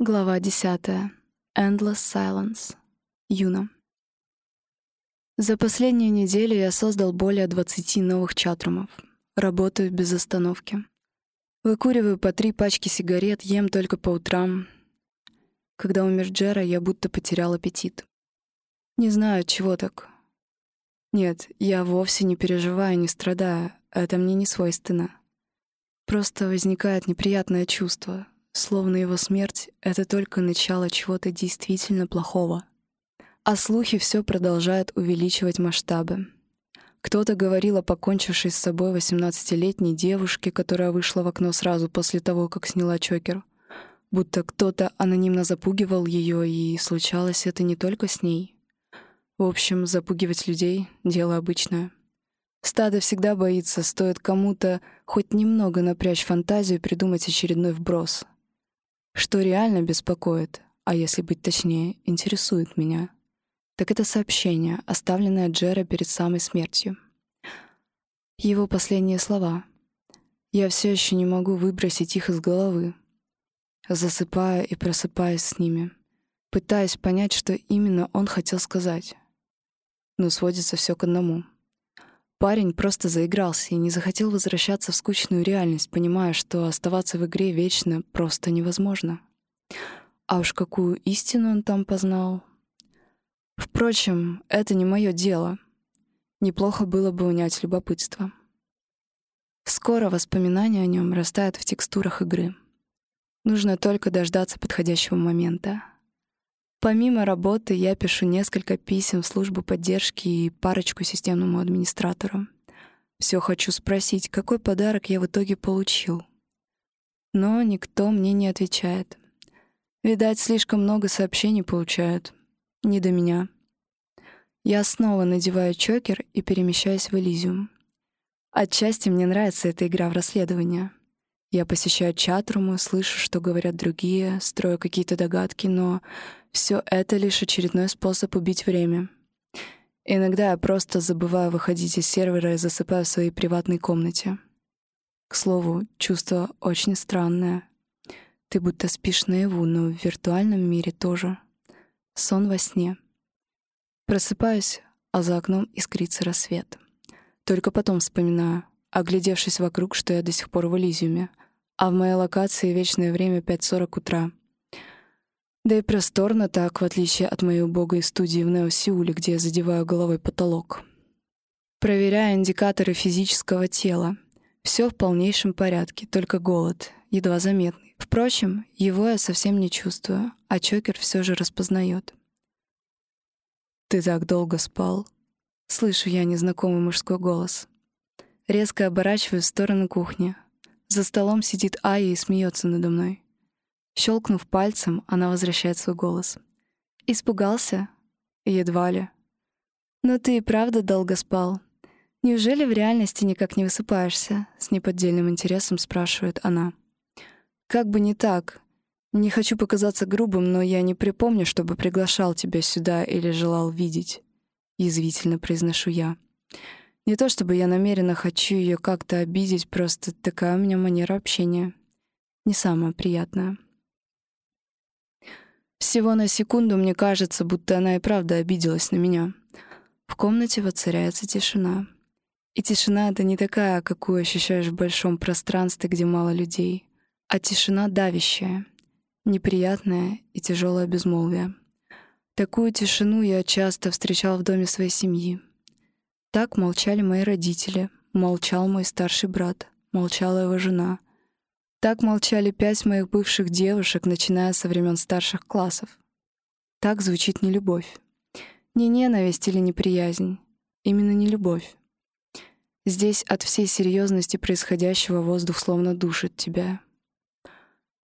Глава 10. Endless Silence. Юна. За последнюю неделю я создал более 20 новых чатрумов. Работаю без остановки. Выкуриваю по три пачки сигарет, ем только по утрам. Когда умер Джера, я будто потерял аппетит. Не знаю, чего так. Нет, я вовсе не переживаю, не страдаю. Это мне не свойственно. Просто возникает неприятное чувство — словно его смерть — это только начало чего-то действительно плохого. А слухи все продолжают увеличивать масштабы. Кто-то говорил о покончившей с собой 18-летней девушке, которая вышла в окно сразу после того, как сняла чокер. Будто кто-то анонимно запугивал ее, и случалось это не только с ней. В общем, запугивать людей — дело обычное. Стадо всегда боится, стоит кому-то хоть немного напрячь фантазию и придумать очередной вброс — что реально беспокоит, а если быть точнее, интересует меня, так это сообщение, оставленное Джера перед самой смертью. Его последние слова. Я все еще не могу выбросить их из головы. Засыпая и просыпаясь с ними, пытаясь понять, что именно он хотел сказать. Но сводится все к одному — Парень просто заигрался и не захотел возвращаться в скучную реальность, понимая, что оставаться в игре вечно просто невозможно. А уж какую истину он там познал. Впрочем, это не мое дело. Неплохо было бы унять любопытство. Скоро воспоминания о нем растают в текстурах игры. Нужно только дождаться подходящего момента. Помимо работы я пишу несколько писем в службу поддержки и парочку системному администратору. Все хочу спросить, какой подарок я в итоге получил. Но никто мне не отвечает. Видать, слишком много сообщений получают. Не до меня. Я снова надеваю чокер и перемещаюсь в Элизиум. Отчасти мне нравится эта игра в расследование. Я посещаю чатрумы, слышу, что говорят другие, строю какие-то догадки, но все это лишь очередной способ убить время. Иногда я просто забываю выходить из сервера и засыпаю в своей приватной комнате. К слову, чувство очень странное. Ты будто спишь наяву, но в виртуальном мире тоже. Сон во сне. Просыпаюсь, а за окном искрится рассвет. Только потом вспоминаю, оглядевшись вокруг, что я до сих пор в Элизиуме, а в моей локации вечное время 5.40 утра — да и просторно так, в отличие от моей убогой студии в Нео-Сеуле, где я задеваю головой потолок. Проверяя индикаторы физического тела. Все в полнейшем порядке, только голод, едва заметный. Впрочем, его я совсем не чувствую, а Чокер все же распознает. «Ты так долго спал?» Слышу я незнакомый мужской голос. Резко оборачиваюсь в сторону кухни. За столом сидит Ая и смеется надо мной. Щелкнув пальцем, она возвращает свой голос. «Испугался?» «Едва ли». «Но ты и правда долго спал. Неужели в реальности никак не высыпаешься?» С неподдельным интересом спрашивает она. «Как бы не так. Не хочу показаться грубым, но я не припомню, чтобы приглашал тебя сюда или желал видеть». Язвительно произношу я. Не то чтобы я намеренно хочу ее как-то обидеть, просто такая у меня манера общения. Не самая приятная. Всего на секунду мне кажется, будто она и правда обиделась на меня. В комнате воцаряется тишина. И тишина — это не такая, какую ощущаешь в большом пространстве, где мало людей, а тишина давящая, неприятная и тяжелое безмолвие. Такую тишину я часто встречал в доме своей семьи. Так молчали мои родители, молчал мой старший брат, молчала его жена — так молчали пять моих бывших девушек, начиная со времен старших классов. Так звучит не любовь. Не ненависть или неприязнь. Именно не любовь. Здесь от всей серьезности происходящего воздух словно душит тебя.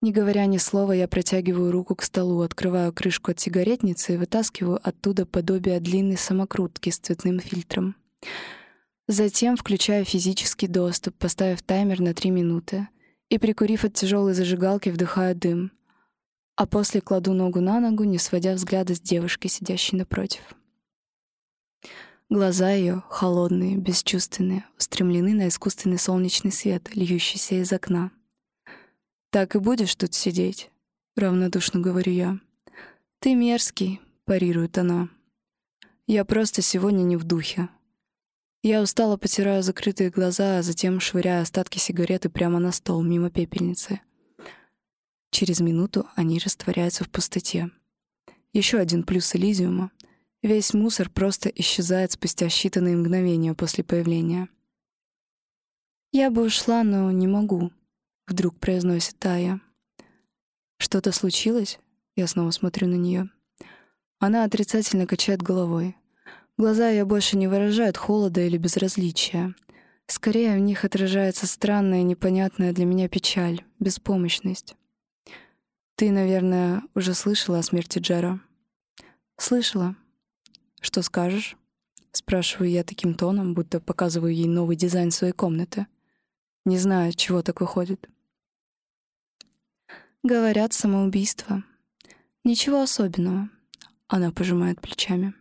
Не говоря ни слова, я протягиваю руку к столу, открываю крышку от сигаретницы и вытаскиваю оттуда подобие длинной самокрутки с цветным фильтром. Затем включаю физический доступ, поставив таймер на три минуты и, прикурив от тяжелой зажигалки, вдыхаю дым, а после кладу ногу на ногу, не сводя взгляда с девушки, сидящей напротив. Глаза ее, холодные, бесчувственные, устремлены на искусственный солнечный свет, льющийся из окна. «Так и будешь тут сидеть?» — равнодушно говорю я. «Ты мерзкий», — парирует она. «Я просто сегодня не в духе». Я устало потираю закрытые глаза, а затем швыряю остатки сигареты прямо на стол, мимо пепельницы. Через минуту они растворяются в пустоте. Еще один плюс Элизиума. Весь мусор просто исчезает спустя считанные мгновения после появления. «Я бы ушла, но не могу», — вдруг произносит Тая. «Что-то случилось?» Я снова смотрю на нее. Она отрицательно качает головой. Глаза ее больше не выражают холода или безразличия. Скорее, в них отражается странная, непонятная для меня печаль, беспомощность. «Ты, наверное, уже слышала о смерти Джера?» «Слышала. Что скажешь?» Спрашиваю я таким тоном, будто показываю ей новый дизайн своей комнаты. Не знаю, чего так выходит. Говорят, самоубийство. Ничего особенного. Она пожимает плечами.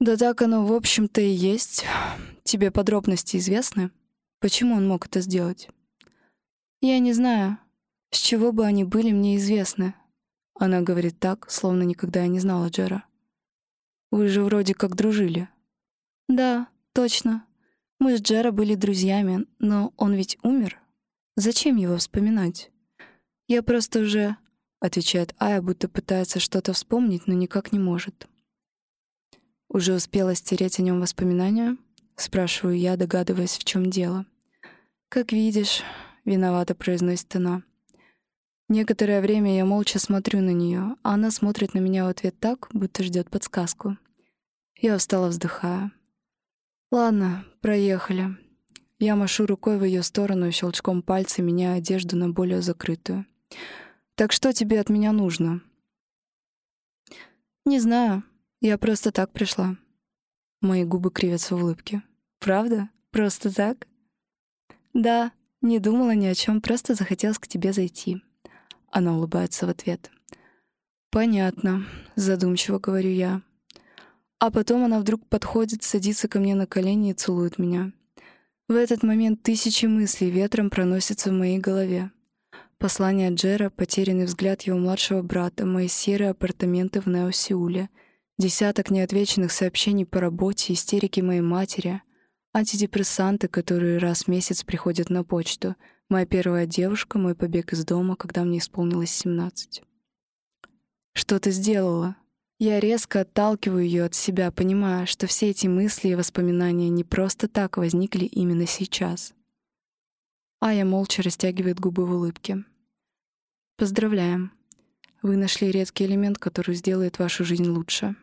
Да так оно, в общем-то, и есть. Тебе подробности известны? Почему он мог это сделать? Я не знаю. С чего бы они были, мне известны. Она говорит так, словно никогда и не знала Джера. Вы же вроде как дружили. Да, точно. Мы с Джера были друзьями, но он ведь умер. Зачем его вспоминать? Я просто уже... Отвечает Ая, будто пытается что-то вспомнить, но никак не может. Уже успела стереть о нем воспоминания? Спрашиваю я, догадываясь, в чем дело. Как видишь, виновато произносит она. Некоторое время я молча смотрю на нее, а она смотрит на меня в ответ так, будто ждет подсказку. Я устало вздыхаю. Ладно, проехали. Я машу рукой в ее сторону и щелчком пальца меняю одежду на более закрытую. Так что тебе от меня нужно? Не знаю. Я просто так пришла. Мои губы кривятся в улыбке. Правда? Просто так? Да, не думала ни о чем, просто захотелось к тебе зайти. Она улыбается в ответ. Понятно, задумчиво говорю я. А потом она вдруг подходит, садится ко мне на колени и целует меня. В этот момент тысячи мыслей ветром проносятся в моей голове. Послание Джера, потерянный взгляд его младшего брата, мои серые апартаменты в Нео-Сеуле, десяток неотвеченных сообщений по работе, истерики моей матери, антидепрессанты, которые раз в месяц приходят на почту, моя первая девушка, мой побег из дома, когда мне исполнилось 17. «Что ты сделала?» Я резко отталкиваю ее от себя, понимая, что все эти мысли и воспоминания не просто так возникли именно сейчас. Ая молча растягивает губы в улыбке. «Поздравляем. Вы нашли редкий элемент, который сделает вашу жизнь лучше».